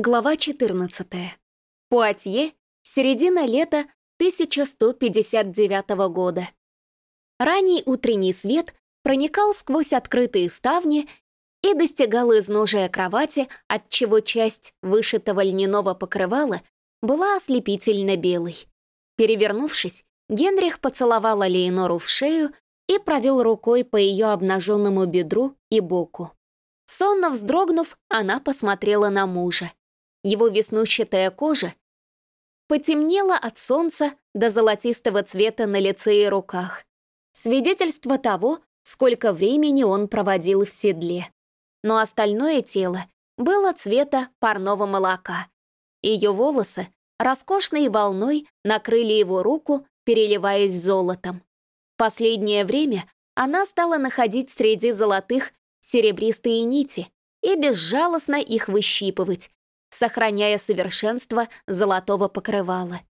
Глава 14. Пуатье, середина лета 1159 года. Ранний утренний свет проникал сквозь открытые ставни и достигал изножия кровати, отчего часть вышитого льняного покрывала была ослепительно белой. Перевернувшись, Генрих поцеловал Леонору в шею и провел рукой по ее обнаженному бедру и боку. Сонно вздрогнув, она посмотрела на мужа. Его веснущатая кожа потемнела от солнца до золотистого цвета на лице и руках. Свидетельство того, сколько времени он проводил в седле. Но остальное тело было цвета парного молока. Ее волосы роскошной волной накрыли его руку, переливаясь золотом. Последнее время она стала находить среди золотых серебристые нити и безжалостно их выщипывать, сохраняя совершенство золотого покрывала.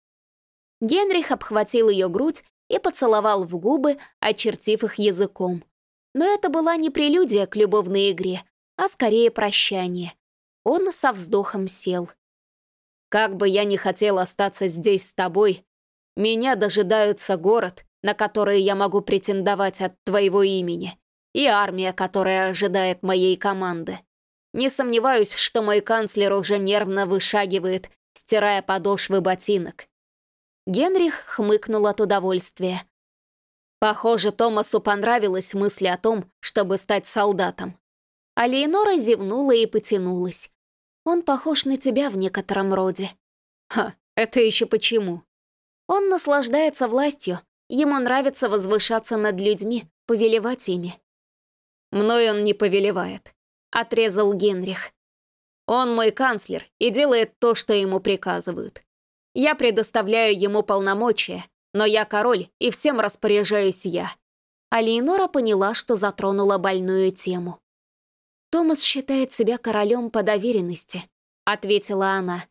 Генрих обхватил ее грудь и поцеловал в губы, очертив их языком. Но это была не прелюдия к любовной игре, а скорее прощание. Он со вздохом сел. «Как бы я ни хотел остаться здесь с тобой, меня дожидаются город, на который я могу претендовать от твоего имени, и армия, которая ожидает моей команды. Не сомневаюсь, что мой канцлер уже нервно вышагивает, стирая подошвы ботинок. Генрих хмыкнул от удовольствия. Похоже, Томасу понравилась мысль о том, чтобы стать солдатом. А Леонора зевнула и потянулась. Он похож на тебя в некотором роде. Ха, это еще почему? Он наслаждается властью, ему нравится возвышаться над людьми, повелевать ими. Мной он не повелевает. — отрезал Генрих. «Он мой канцлер и делает то, что ему приказывают. Я предоставляю ему полномочия, но я король, и всем распоряжаюсь я». А Леонора поняла, что затронула больную тему. «Томас считает себя королем по доверенности», — ответила она.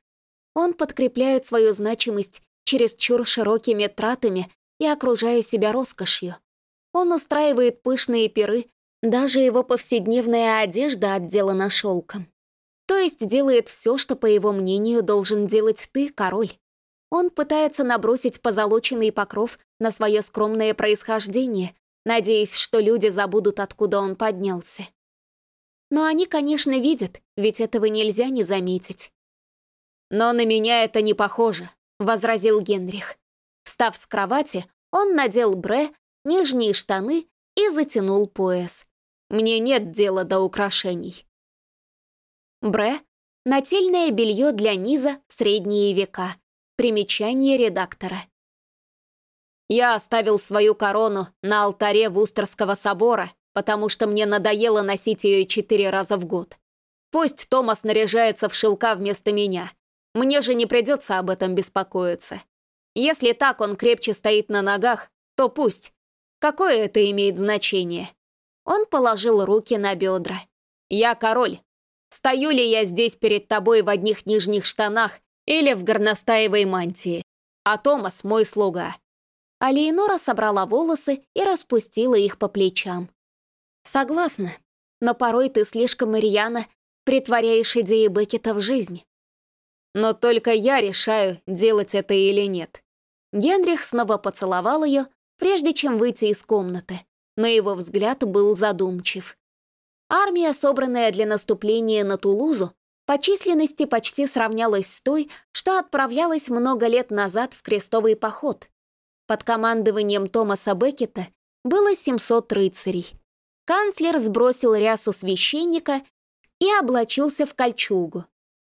«Он подкрепляет свою значимость чересчур широкими тратами и окружая себя роскошью. Он устраивает пышные пиры даже его повседневная одежда отделана шелком. То есть делает все, что, по его мнению, должен делать ты, король. Он пытается набросить позолоченный покров на свое скромное происхождение, надеясь, что люди забудут, откуда он поднялся. Но они, конечно, видят, ведь этого нельзя не заметить. «Но на меня это не похоже», — возразил Генрих. Встав с кровати, он надел бре, нижние штаны и затянул пояс. Мне нет дела до украшений. Бре — нательное белье для низа в средние века. Примечание редактора. Я оставил свою корону на алтаре Вустерского собора, потому что мне надоело носить ее четыре раза в год. Пусть Томас наряжается в шелка вместо меня. Мне же не придется об этом беспокоиться. Если так он крепче стоит на ногах, то пусть. Какое это имеет значение? Он положил руки на бедра. «Я король. Стою ли я здесь перед тобой в одних нижних штанах или в горностаевой мантии? А Томас мой слуга». А Леонора собрала волосы и распустила их по плечам. «Согласна, но порой ты слишком рьяно притворяешь идеи Беккета в жизнь». «Но только я решаю, делать это или нет». Генрих снова поцеловал ее, прежде чем выйти из комнаты но его взгляд был задумчив. Армия, собранная для наступления на Тулузу, по численности почти сравнялась с той, что отправлялась много лет назад в крестовый поход. Под командованием Томаса Беккета было 700 рыцарей. Канцлер сбросил рясу священника и облачился в кольчугу.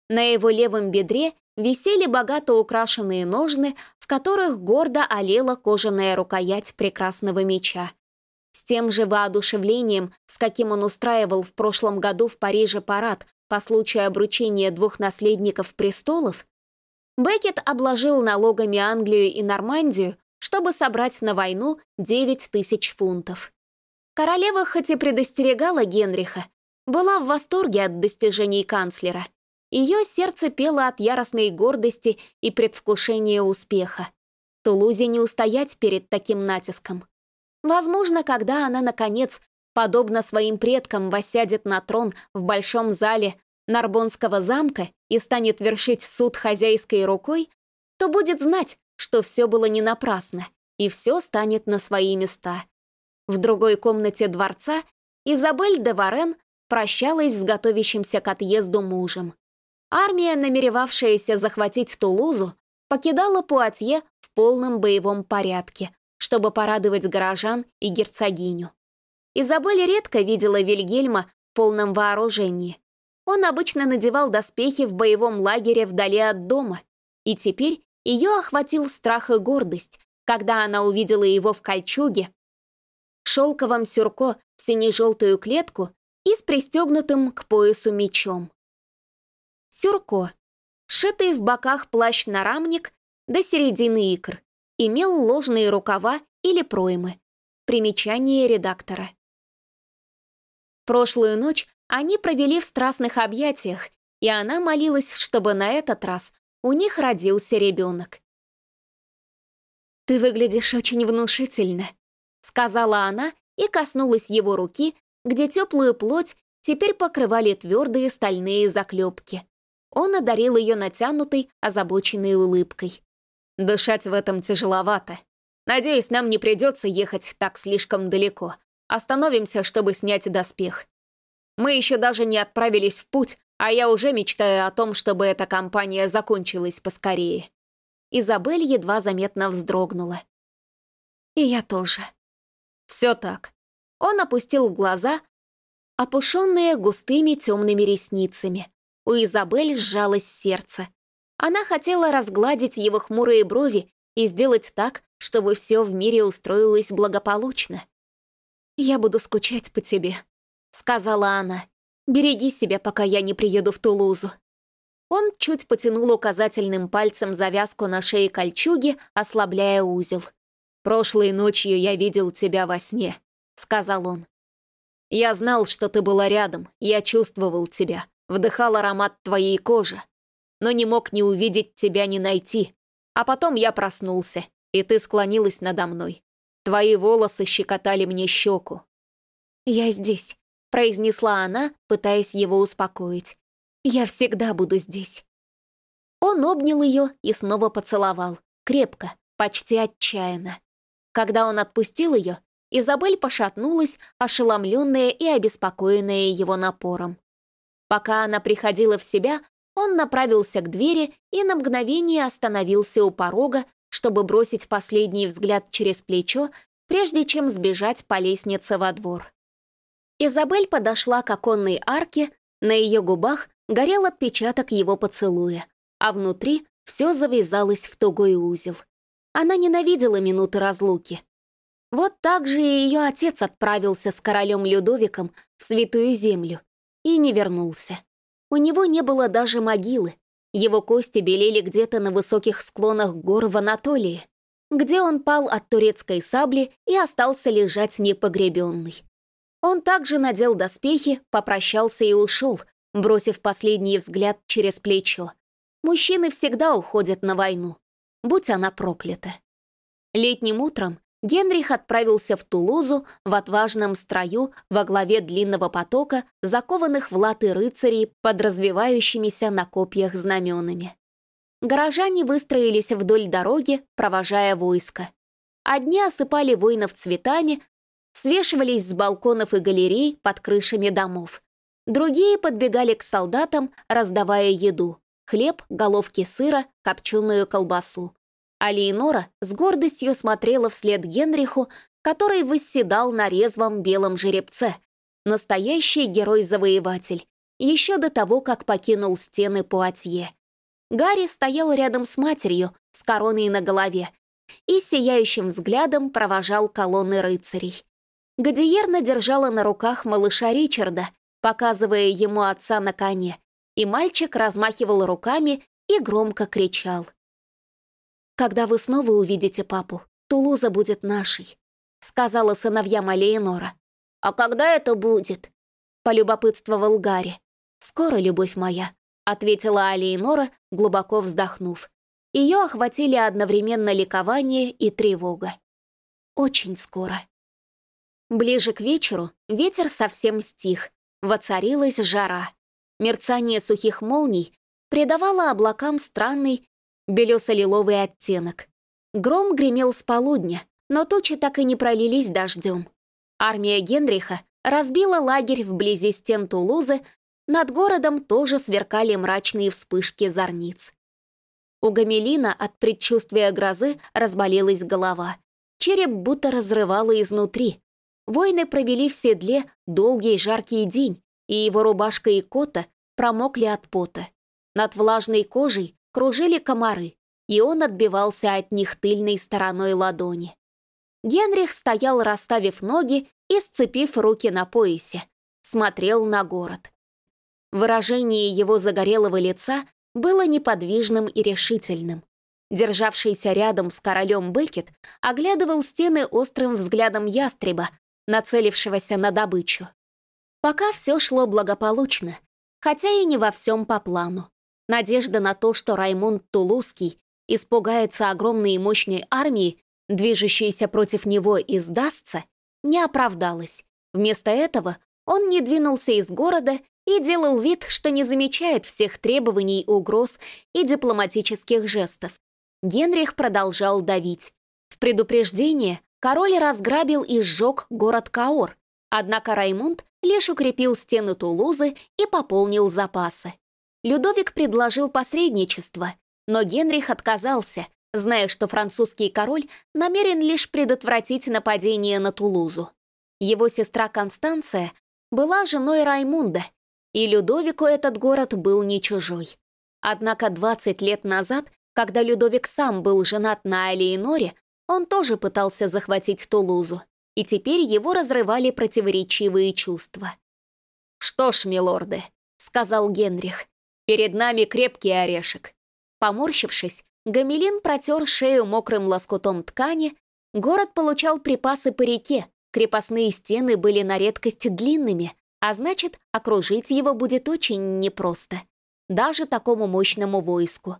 На его левом бедре висели богато украшенные ножны, в которых гордо олела кожаная рукоять прекрасного меча. С тем же воодушевлением, с каким он устраивал в прошлом году в Париже парад по случаю обручения двух наследников престолов, Беккет обложил налогами Англию и Нормандию, чтобы собрать на войну 9 тысяч фунтов. Королева хоть и предостерегала Генриха, была в восторге от достижений канцлера. Ее сердце пело от яростной гордости и предвкушения успеха. Тулузе не устоять перед таким натиском. Возможно, когда она, наконец, подобно своим предкам, воссядет на трон в большом зале Нарбонского замка и станет вершить суд хозяйской рукой, то будет знать, что все было не напрасно, и все станет на свои места. В другой комнате дворца Изабель де Варен прощалась с готовящимся к отъезду мужем. Армия, намеревавшаяся захватить Тулузу, покидала Пуатье в полном боевом порядке, чтобы порадовать горожан и герцогиню. Изабель редко видела Вильгельма в полном вооружении. Он обычно надевал доспехи в боевом лагере вдали от дома, и теперь ее охватил страх и гордость, когда она увидела его в кольчуге, шелковом сюрко в сине-желтую клетку и с пристегнутым к поясу мечом. Сюрко. Сшитый в боках плащ-нарамник до середины икр. Имел ложные рукава или проймы. Примечание редактора. Прошлую ночь они провели в страстных объятиях, и она молилась, чтобы на этот раз у них родился ребенок. «Ты выглядишь очень внушительно», — сказала она и коснулась его руки, где теплую плоть теперь покрывали твердые стальные заклепки. Он одарил ее натянутой, озабоченной улыбкой. «Дышать в этом тяжеловато. Надеюсь, нам не придется ехать так слишком далеко. Остановимся, чтобы снять доспех. Мы еще даже не отправились в путь, а я уже мечтаю о том, чтобы эта кампания закончилась поскорее». Изабель едва заметно вздрогнула. «И я тоже». «Все так». Он опустил глаза, опушенные густыми темными ресницами. У Изабель сжалось сердце. Она хотела разгладить его хмурые брови и сделать так, чтобы все в мире устроилось благополучно. «Я буду скучать по тебе», — сказала она. «Береги себя, пока я не приеду в Тулузу». Он чуть потянул указательным пальцем завязку на шее кольчуги, ослабляя узел. «Прошлой ночью я видел тебя во сне», — сказал он. «Я знал, что ты была рядом, я чувствовал тебя, вдыхал аромат твоей кожи, но не мог ни увидеть тебя, ни найти. А потом я проснулся, и ты склонилась надо мной. Твои волосы щекотали мне щеку. «Я здесь», — произнесла она, пытаясь его успокоить. «Я всегда буду здесь». Он обнял ее и снова поцеловал, крепко, почти отчаянно. Когда он отпустил ее, Изабель пошатнулась, ошеломленная и обеспокоенная его напором. Пока она приходила в себя, он направился к двери и на мгновение остановился у порога, чтобы бросить последний взгляд через плечо, прежде чем сбежать по лестнице во двор. Изабель подошла к оконной арке, на ее губах горел отпечаток его поцелуя, а внутри все завязалось в тугой узел. Она ненавидела минуты разлуки. Вот так же и ее отец отправился с королем Людовиком в Святую Землю и не вернулся. У него не было даже могилы, его кости белели где-то на высоких склонах гор в Анатолии, где он пал от турецкой сабли и остался лежать непогребенный. Он также надел доспехи, попрощался и ушел, бросив последний взгляд через плечо. Мужчины всегда уходят на войну, будь она проклята. Летним утром Генрих отправился в Тулузу в отважном строю во главе длинного потока, закованных в латы рыцарей под развивающимися на копьях знаменами. Горожане выстроились вдоль дороги, провожая войско. Одни осыпали воинов цветами, свешивались с балконов и галерей под крышами домов. Другие подбегали к солдатам, раздавая еду — хлеб, головки сыра, копченую колбасу. А Лейнора с гордостью смотрела вслед Генриху, который восседал на резвом белом жеребце. Настоящий герой-завоеватель, еще до того, как покинул стены Пуатье. Гарри стоял рядом с матерью, с короной на голове, и сияющим взглядом провожал колонны рыцарей. Гадиерна держала на руках малыша Ричарда, показывая ему отца на коне, и мальчик размахивал руками и громко кричал — «Когда вы снова увидите папу, Тулуза будет нашей», — сказала сыновьям Алеенора. «А когда это будет?» — полюбопытствовал Гарри. «Скоро, любовь моя», — ответила Алеенора, глубоко вздохнув. Ее охватили одновременно ликование и тревога. «Очень скоро». Ближе к вечеру ветер совсем стих, воцарилась жара. Мерцание сухих молний придавало облакам странный белесо-лиловый оттенок. Гром гремел с полудня, но тучи так и не пролились дождем. Армия Генриха разбила лагерь вблизи стен Тулузы, над городом тоже сверкали мрачные вспышки зорниц. У Гамелина от предчувствия грозы разболелась голова. Череп будто разрывало изнутри. Воины провели в седле долгий жаркий день, и его рубашка и кота промокли от пота. Над влажной кожей кружили комары, и он отбивался от них тыльной стороной ладони. Генрих стоял, расставив ноги и сцепив руки на поясе, смотрел на город. Выражение его загорелого лица было неподвижным и решительным. Державшийся рядом с королем Бекет оглядывал стены острым взглядом ястреба, нацелившегося на добычу. Пока все шло благополучно, хотя и не во всем по плану. Надежда на то, что Раймунд Тулузский испугается огромной и мощной армии, движущейся против него и сдастся, не оправдалась. Вместо этого он не двинулся из города и делал вид, что не замечает всех требований, угроз и дипломатических жестов. Генрих продолжал давить. В предупреждение король разграбил и сжег город Каор, однако Раймунд лишь укрепил стены Тулузы и пополнил запасы. Людовик предложил посредничество, но Генрих отказался, зная, что французский король намерен лишь предотвратить нападение на Тулузу. Его сестра Констанция была женой Раймунда, и Людовику этот город был не чужой. Однако 20 лет назад, когда Людовик сам был женат на Алиеноре, он тоже пытался захватить Тулузу, и теперь его разрывали противоречивые чувства. «Что ж, милорды», — сказал Генрих, — «перед нами крепкий орешек». Поморщившись, Гамелин протер шею мокрым лоскутом ткани, город получал припасы по реке, крепостные стены были на редкость длинными, а значит, окружить его будет очень непросто. Даже такому мощному войску.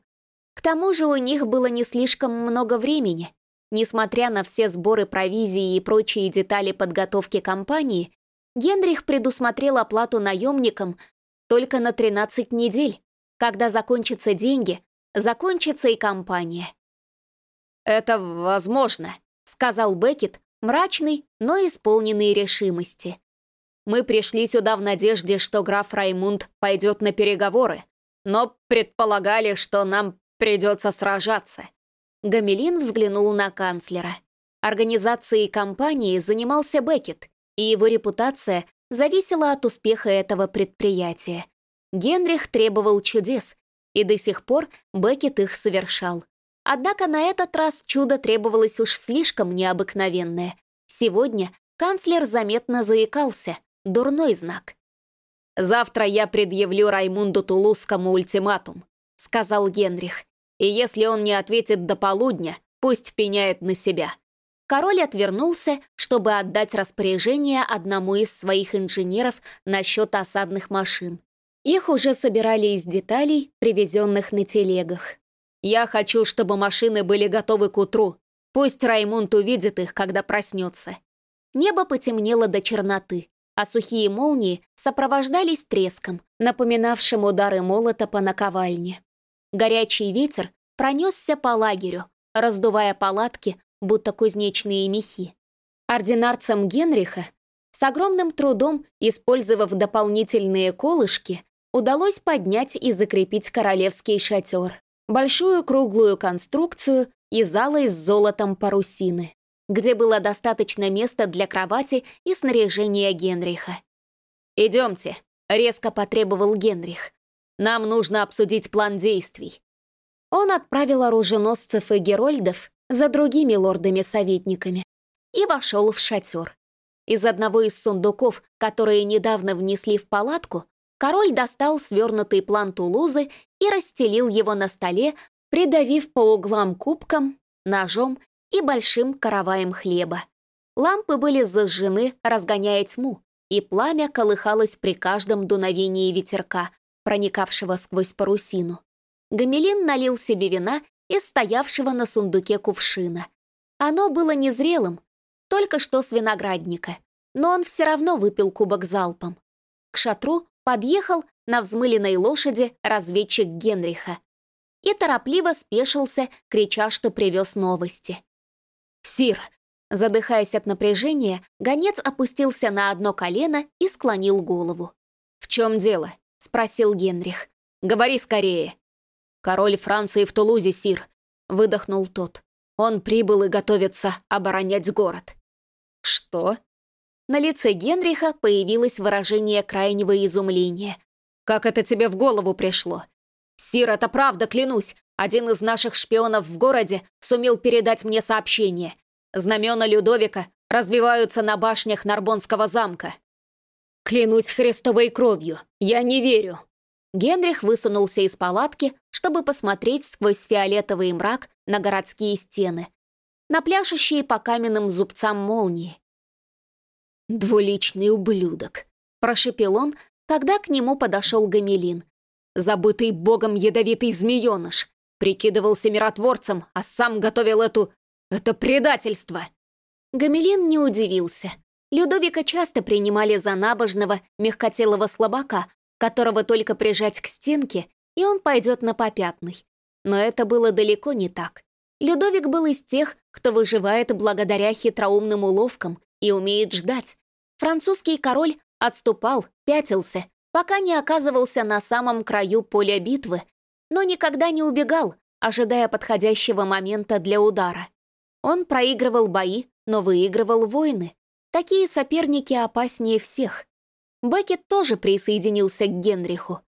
К тому же у них было не слишком много времени. Несмотря на все сборы провизии и прочие детали подготовки кампании, Генрих предусмотрел оплату наемникам только на 13 недель. Когда закончатся деньги, закончится и кампания. «Это возможно», — сказал Беккет, мрачный, но исполненный решимости. Мы пришли сюда в надежде, что граф Раймунд пойдет на переговоры, но предполагали, что нам придется сражаться». Гамелин взглянул на канцлера. Организацией кампании занимался Беккет, и его репутация зависела от успеха этого предприятия. Генрих требовал чудес, и до сих пор Беккет их совершал. Однако на этот раз чудо требовалось уж слишком необыкновенное. Сегодня канцлер заметно заикался, Дурной знак. «Завтра я предъявлю Раймунду Тулузскому ультиматум», — сказал Генрих. «И если он не ответит до полудня, пусть пеняет на себя». Король отвернулся, чтобы отдать распоряжение одному из своих инженеров насчет осадных машин. Их уже собирали из деталей, привезенных на телегах. «Я хочу, чтобы машины были готовы к утру. Пусть Раймунд увидит их, когда проснется». Небо потемнело до черноты а сухие молнии сопровождались треском, напоминавшим удары молота по наковальне. Горячий ветер пронесся по лагерю, раздувая палатки, будто кузнечные мехи. Ординарцам Генриха, с огромным трудом использовав дополнительные колышки, удалось поднять и закрепить королевский шатер, большую круглую конструкцию из зала с золотом парусины где было достаточно места для кровати и снаряжения Генриха. «Идемте», — резко потребовал Генрих. «Нам нужно обсудить план действий». Он отправил оруженосцев и герольдов за другими лордами-советниками и вошел в шатер. Из одного из сундуков, которые недавно внесли в палатку, король достал свернутый план Тулузы и расстелил его на столе, придавив по углам кубком, ножом и большим караваем хлеба. Лампы были зажжены, разгоняя тьму, и пламя колыхалось при каждом дуновении ветерка, проникавшего сквозь парусину. Гамелин налил себе вина из стоявшего на сундуке кувшина. Оно было незрелым, только что с виноградника, но он все равно выпил кубок залпом. К шатру подъехал на взмыленной лошади разведчик Генриха и торопливо спешился, крича, что привез новости. «Сир!» Задыхаясь от напряжения, гонец опустился на одно колено и склонил голову. «В чем дело?» — спросил Генрих. «Говори скорее!» «Король Франции в Тулузе, сир!» — выдохнул тот. «Он прибыл и готовится оборонять город». «Что?» На лице Генриха появилось выражение крайнего изумления. «Как это тебе в голову пришло?» «Сир, это правда, клянусь. Один из наших шпионов в городе сумел передать мне сообщение. Знамена Людовика развиваются на башнях Нарбонского замка. Клянусь Христовой кровью, я не верю. Генрих высунулся из палатки, чтобы посмотреть сквозь фиолетовый мрак на городские стены, на пляшущие по каменным зубцам молнии. «Двуличный ублюдок», — прошепел он, когда к нему подошел Гамелин. «Забытый богом ядовитый змееныш. Прикидывался миротворцем, а сам готовил эту это предательство!» Гамелин не удивился. Людовика часто принимали за набожного, мягкотелого слабака, которого только прижать к стенке, и он пойдет на попятный. Но это было далеко не так. Людовик был из тех, кто выживает благодаря хитроумным уловкам и умеет ждать. Французский король отступал, пятился, пока не оказывался на самом краю поля битвы, но никогда не убегал, ожидая подходящего момента для удара. Он проигрывал бои, но выигрывал войны. Такие соперники опаснее всех. Беккет тоже присоединился к Генриху.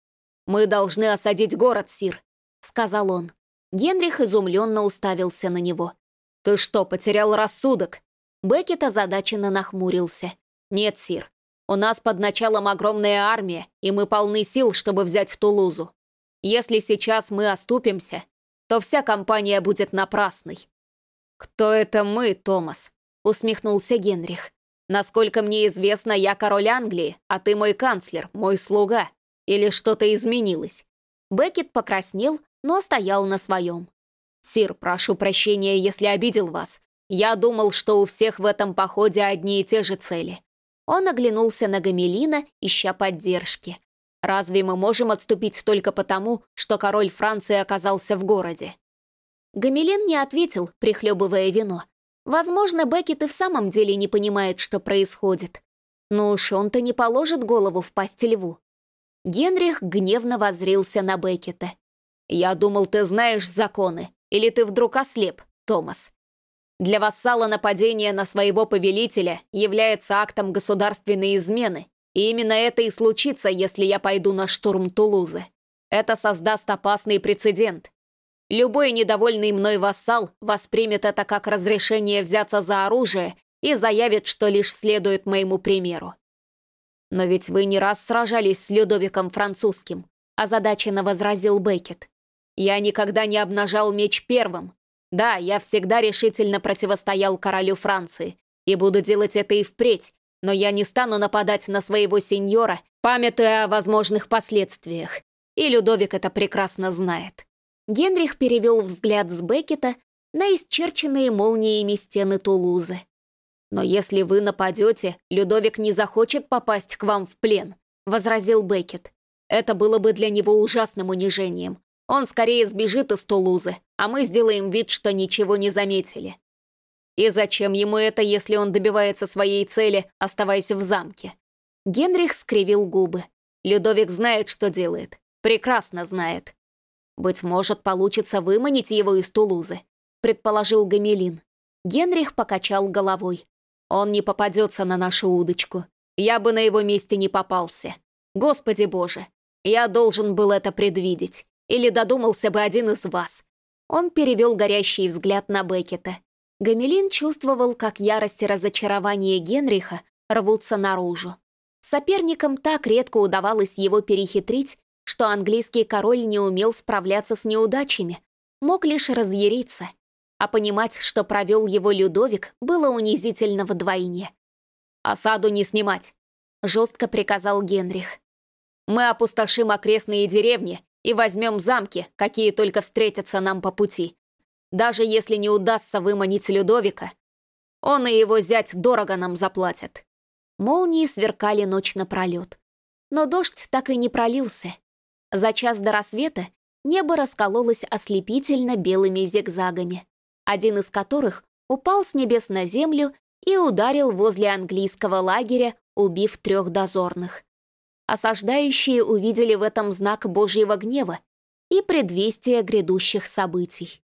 «Мы должны осадить город, Сир», — сказал он. Генрих изумленно уставился на него. «Ты что, потерял рассудок?» Беккет озадаченно нахмурился. «Нет, Сир. У нас под началом огромная армия, и мы полны сил, чтобы взять Тулузу. Если сейчас мы оступимся, то вся кампания будет напрасной. «Кто это мы, Томас?» — усмехнулся Генрих. «Насколько мне известно, я король Англии, а ты мой канцлер, мой слуга. Или что-то изменилось?» Беккет покраснел, но стоял на своем. «Сир, прошу прощения, если обидел вас. Я думал, что у всех в этом походе одни и те же цели». Он оглянулся на Гамелина, ища поддержки. «Разве мы можем отступить только потому, что король Франции оказался в городе?» Гамелин не ответил, прихлебывая вино. Возможно, Беккет и в самом деле не понимает, что происходит. Но уж он-то не положит голову в пасть льву. Генрих гневно воззрился на Беккета. «Я думал, ты знаешь законы. Или ты вдруг ослеп, Томас?» Для вассала нападение на своего повелителя является актом государственной измены, и именно это и случится, если я пойду на штурм Тулузы. Это создаст опасный прецедент. Любой недовольный мной вассал воспримет это как разрешение взяться за оружие и заявит, что лишь следует моему примеру. «Но ведь вы не раз сражались с Людовиком Французским», озадаченно возразил Беккет. «Я никогда не обнажал меч первым. Да, я всегда решительно противостоял королю Франции и буду делать это и впредь, но я не стану нападать на своего сеньора, памятуя о возможных последствиях. И Людовик это прекрасно знает». Генрих перевел взгляд с Беккета на исчерченные молниями стены Тулузы. «Но если вы нападете, Людовик не захочет попасть к вам в плен», — возразил Беккет. «Это было бы для него ужасным унижением. Он скорее сбежит из Тулузы, а мы сделаем вид, что ничего не заметили». «И зачем ему это, если он добивается своей цели, оставаясь в замке?» Генрих скривил губы. «Людовик знает, что делает. Прекрасно знает. «Быть может, получится выманить его из Тулузы», — предположил Гамелин. Генрих покачал головой. «Он не попадется на нашу удочку. Я бы на его месте не попался. Господи боже, я должен был это предвидеть. Или додумался бы один из вас». Он перевел горящий взгляд на Беккета. Гамелин чувствовал, как ярость и разочарование Генриха рвутся наружу. Соперникам так редко удавалось его перехитрить, что английский король не умел справляться с неудачами, мог лишь разъяриться, а понимать, что провел его Людовик, было унизительно вдвойне. «Осаду не снимать», — жестко приказал Генрих. «Мы опустошим окрестные деревни и возьмем замки, какие только встретятся нам по пути. Даже если не удастся выманить Людовика, он и его зять дорого нам заплатят». Молнии сверкали ночь напролет. но дождь так и не пролился. За час до рассвета небо раскололось ослепительно белыми зигзагами, один из которых упал с небес на землю и ударил возле английского лагеря, убив трех дозорных. Осаждающие увидели в этом знак Божьего гнева и предвестие грядущих событий.